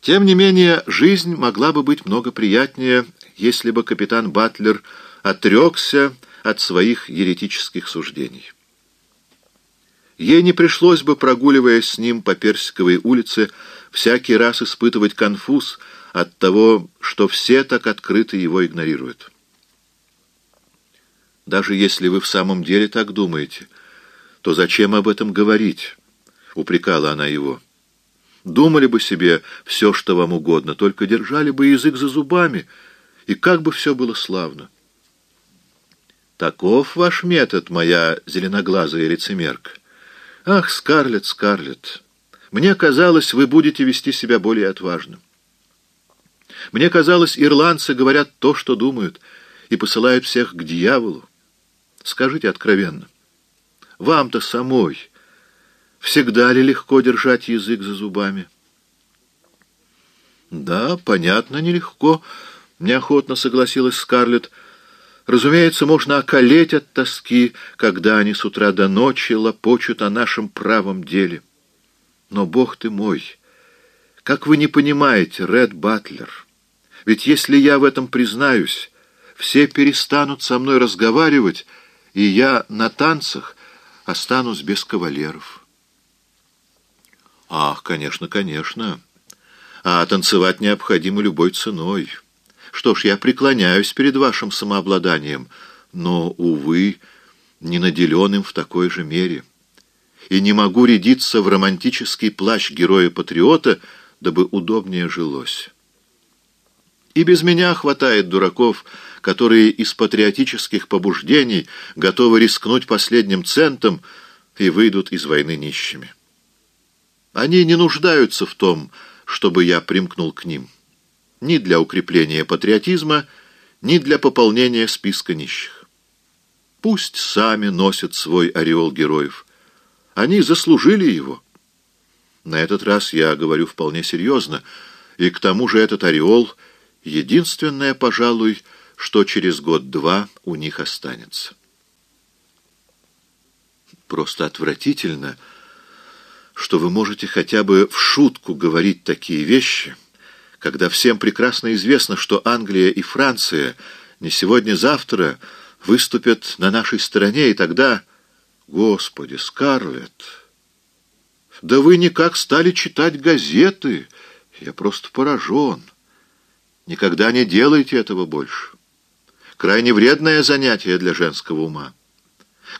Тем не менее, жизнь могла бы быть много приятнее, если бы капитан Батлер отрекся от своих еретических суждений. Ей не пришлось бы, прогуливаясь с ним по Персиковой улице, всякий раз испытывать конфуз от того, что все так открыто его игнорируют. Даже если вы в самом деле так думаете, то зачем об этом говорить? — упрекала она его. Думали бы себе все, что вам угодно, только держали бы язык за зубами, и как бы все было славно. Таков ваш метод, моя зеленоглазая лицемерка. Ах, Скарлетт, Скарлетт, мне казалось, вы будете вести себя более отважно. Мне казалось, ирландцы говорят то, что думают, и посылают всех к дьяволу. Скажите откровенно, вам-то самой всегда ли легко держать язык за зубами? Да, понятно, нелегко, неохотно согласилась Скарлетт. Разумеется, можно околеть от тоски, когда они с утра до ночи лопочут о нашем правом деле. Но, Бог ты мой, как вы не понимаете, Ред Батлер, ведь если я в этом признаюсь, все перестанут со мной разговаривать, и я на танцах останусь без кавалеров. Ах, конечно, конечно. А танцевать необходимо любой ценой. Что ж, я преклоняюсь перед вашим самообладанием, но, увы, не наделен им в такой же мере. И не могу рядиться в романтический плащ героя-патриота, дабы удобнее жилось. И без меня хватает дураков, которые из патриотических побуждений готовы рискнуть последним центом и выйдут из войны нищими. Они не нуждаются в том, чтобы я примкнул к ним, ни для укрепления патриотизма, ни для пополнения списка нищих. Пусть сами носят свой ореол героев. Они заслужили его. На этот раз я говорю вполне серьезно, и к тому же этот ореол — единственное, пожалуй, что через год-два у них останется. Просто отвратительно, что вы можете хотя бы в шутку говорить такие вещи, когда всем прекрасно известно, что Англия и Франция не сегодня-завтра выступят на нашей стороне, и тогда... Господи, Скарлетт, да вы никак стали читать газеты, я просто поражен. Никогда не делайте этого больше. Крайне вредное занятие для женского ума.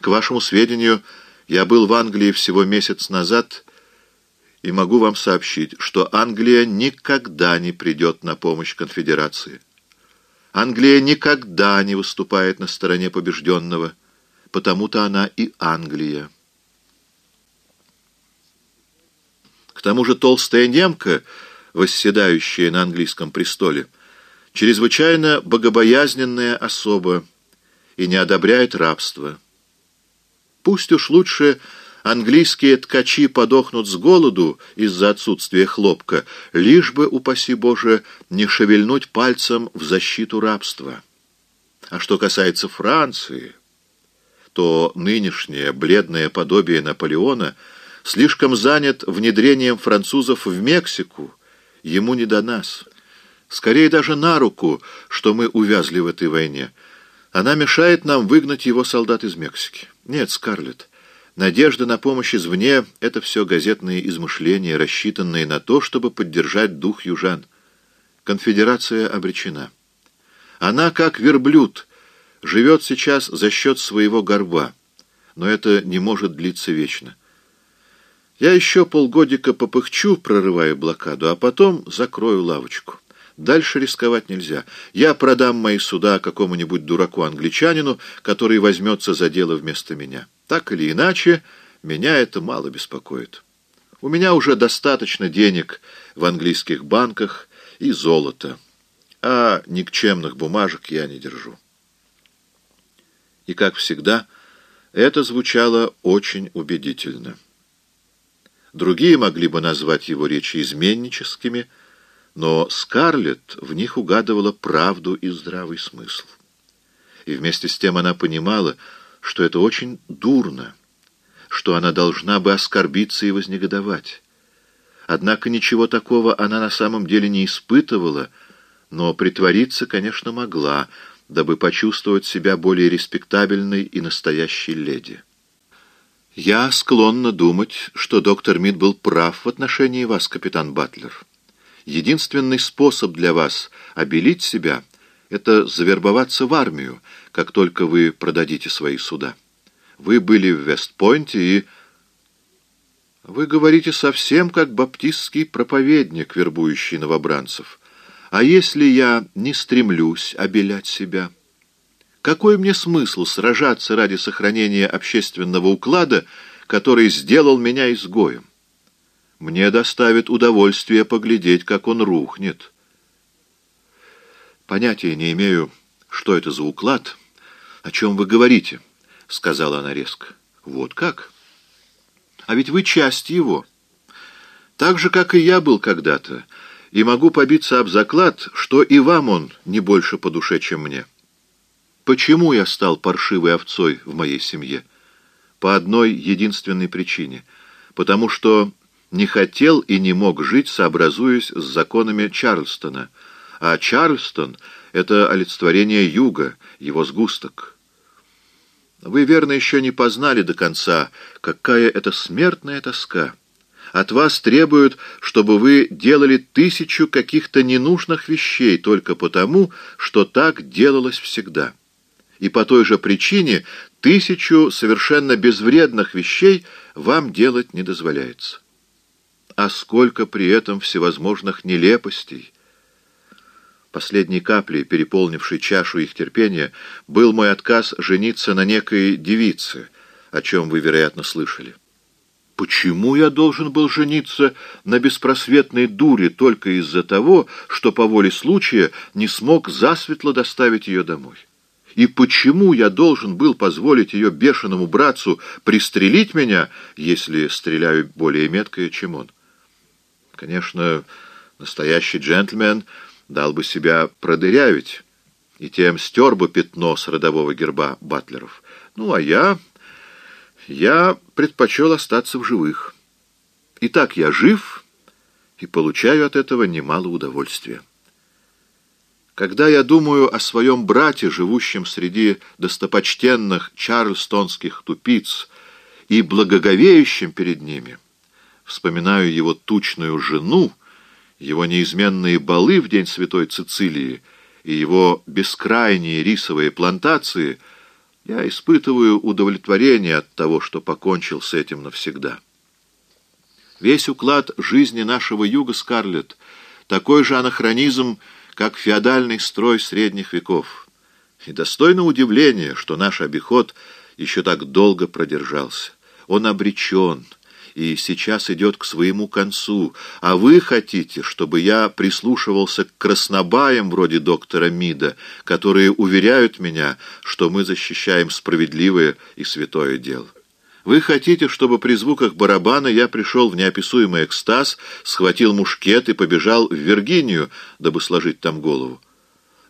К вашему сведению, я был в Англии всего месяц назад и могу вам сообщить, что Англия никогда не придет на помощь конфедерации. Англия никогда не выступает на стороне побежденного, потому-то она и Англия. К тому же толстая немка, восседающая на английском престоле, — чрезвычайно богобоязненная особа и не одобряет рабство. Пусть уж лучше английские ткачи подохнут с голоду из-за отсутствия хлопка, лишь бы, упаси Боже, не шевельнуть пальцем в защиту рабства. А что касается Франции, то нынешнее бледное подобие Наполеона слишком занят внедрением французов в Мексику, ему не до нас». Скорее даже на руку, что мы увязли в этой войне. Она мешает нам выгнать его солдат из Мексики. Нет, Скарлетт, надежда на помощь извне — это все газетные измышления, рассчитанные на то, чтобы поддержать дух южан. Конфедерация обречена. Она, как верблюд, живет сейчас за счет своего горба, но это не может длиться вечно. Я еще полгодика попыхчу, прорывая блокаду, а потом закрою лавочку. Дальше рисковать нельзя. Я продам мои суда какому-нибудь дураку-англичанину, который возьмется за дело вместо меня. Так или иначе, меня это мало беспокоит. У меня уже достаточно денег в английских банках и золота, а никчемных бумажек я не держу. И, как всегда, это звучало очень убедительно. Другие могли бы назвать его речи изменническими, но Скарлетт в них угадывала правду и здравый смысл. И вместе с тем она понимала, что это очень дурно, что она должна бы оскорбиться и вознегодовать. Однако ничего такого она на самом деле не испытывала, но притвориться, конечно, могла, дабы почувствовать себя более респектабельной и настоящей леди. «Я склонна думать, что доктор Мид был прав в отношении вас, капитан Батлер. Единственный способ для вас обелить себя — это завербоваться в армию, как только вы продадите свои суда. Вы были в Вестпойнте и... Вы говорите совсем как баптистский проповедник, вербующий новобранцев. А если я не стремлюсь обелять себя? Какой мне смысл сражаться ради сохранения общественного уклада, который сделал меня изгоем? Мне доставит удовольствие поглядеть, как он рухнет. Понятия не имею, что это за уклад, о чем вы говорите, — сказала она резко. Вот как? А ведь вы часть его. Так же, как и я был когда-то, и могу побиться об заклад, что и вам он не больше по душе, чем мне. Почему я стал паршивой овцой в моей семье? По одной единственной причине. Потому что не хотел и не мог жить, сообразуясь с законами Чарльстона. А Чарльстон — это олицетворение юга, его сгусток. Вы, верно, еще не познали до конца, какая это смертная тоска. От вас требуют, чтобы вы делали тысячу каких-то ненужных вещей только потому, что так делалось всегда. И по той же причине тысячу совершенно безвредных вещей вам делать не дозволяется а сколько при этом всевозможных нелепостей. Последней каплей, переполнившей чашу их терпения, был мой отказ жениться на некой девице, о чем вы, вероятно, слышали. Почему я должен был жениться на беспросветной дуре только из-за того, что по воле случая не смог засветло доставить ее домой? И почему я должен был позволить ее бешеному братцу пристрелить меня, если стреляю более метко, чем он? Конечно, настоящий джентльмен дал бы себя продырявить и тем стер бы пятно с родового герба батлеров. Ну, а я... я предпочел остаться в живых. Итак, я жив и получаю от этого немало удовольствия. Когда я думаю о своем брате, живущем среди достопочтенных чарльстонских тупиц, и благоговеющим перед ними — Вспоминаю его тучную жену, его неизменные балы в день Святой Цицилии и его бескрайние рисовые плантации, я испытываю удовлетворение от того, что покончил с этим навсегда. Весь уклад жизни нашего юга, Скарлетт, такой же анахронизм, как феодальный строй средних веков. И достойно удивления, что наш обиход еще так долго продержался. Он обречен — и сейчас идет к своему концу, а вы хотите, чтобы я прислушивался к краснобаям вроде доктора Мида, которые уверяют меня, что мы защищаем справедливое и святое дело. Вы хотите, чтобы при звуках барабана я пришел в неописуемый экстаз, схватил мушкет и побежал в Виргинию, дабы сложить там голову?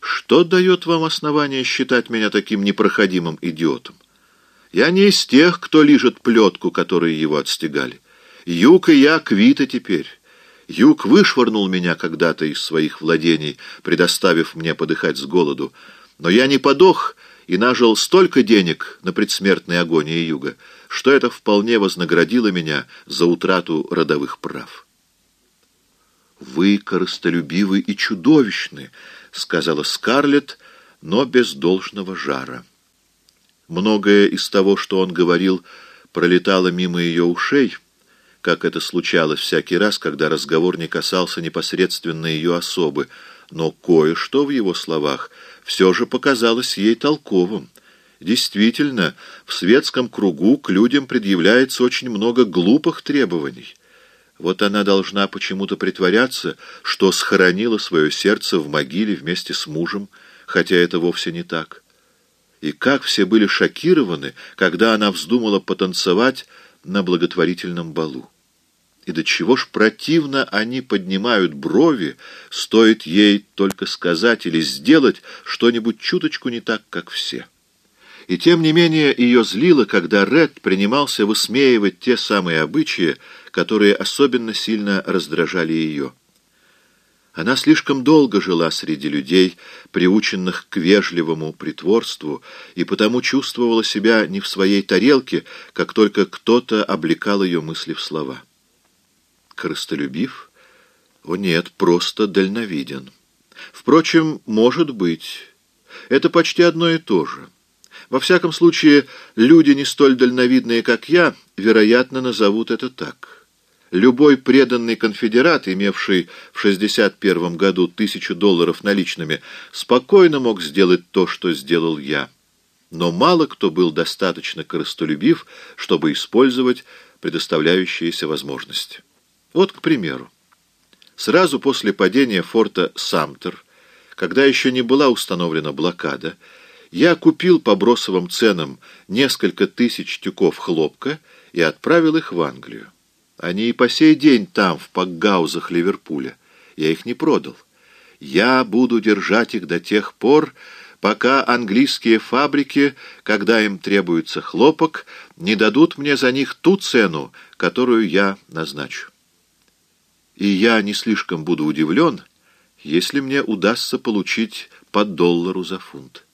Что дает вам основание считать меня таким непроходимым идиотом? Я не из тех, кто лижет плетку, которые его отстегали. Юг и я квиты теперь. Юг вышвырнул меня когда-то из своих владений, предоставив мне подыхать с голоду. Но я не подох и нажил столько денег на предсмертной агонии Юга, что это вполне вознаградило меня за утрату родовых прав. «Вы корыстолюбивы и чудовищны», — сказала Скарлетт, но без должного жара. Многое из того, что он говорил, пролетало мимо ее ушей, как это случалось всякий раз, когда разговор не касался непосредственно ее особы, но кое-что в его словах все же показалось ей толковым. Действительно, в светском кругу к людям предъявляется очень много глупых требований. Вот она должна почему-то притворяться, что схоронила свое сердце в могиле вместе с мужем, хотя это вовсе не так. И как все были шокированы, когда она вздумала потанцевать на благотворительном балу. И до чего ж противно они поднимают брови, стоит ей только сказать или сделать что-нибудь чуточку не так, как все. И тем не менее ее злило, когда Ред принимался высмеивать те самые обычаи, которые особенно сильно раздражали ее. Она слишком долго жила среди людей, приученных к вежливому притворству, и потому чувствовала себя не в своей тарелке, как только кто-то облекал ее мысли в слова. Корыстолюбив? О нет, просто дальновиден. Впрочем, может быть. Это почти одно и то же. Во всяком случае, люди не столь дальновидные, как я, вероятно, назовут это так. Любой преданный конфедерат, имевший в 61 году тысячу долларов наличными, спокойно мог сделать то, что сделал я. Но мало кто был достаточно корыстолюбив, чтобы использовать предоставляющиеся возможности. Вот, к примеру, сразу после падения форта Самтер, когда еще не была установлена блокада, я купил по бросовым ценам несколько тысяч тюков хлопка и отправил их в Англию. Они и по сей день там, в пакгаузах Ливерпуля. Я их не продал. Я буду держать их до тех пор, пока английские фабрики, когда им требуется хлопок, не дадут мне за них ту цену, которую я назначу. И я не слишком буду удивлен, если мне удастся получить по доллару за фунт.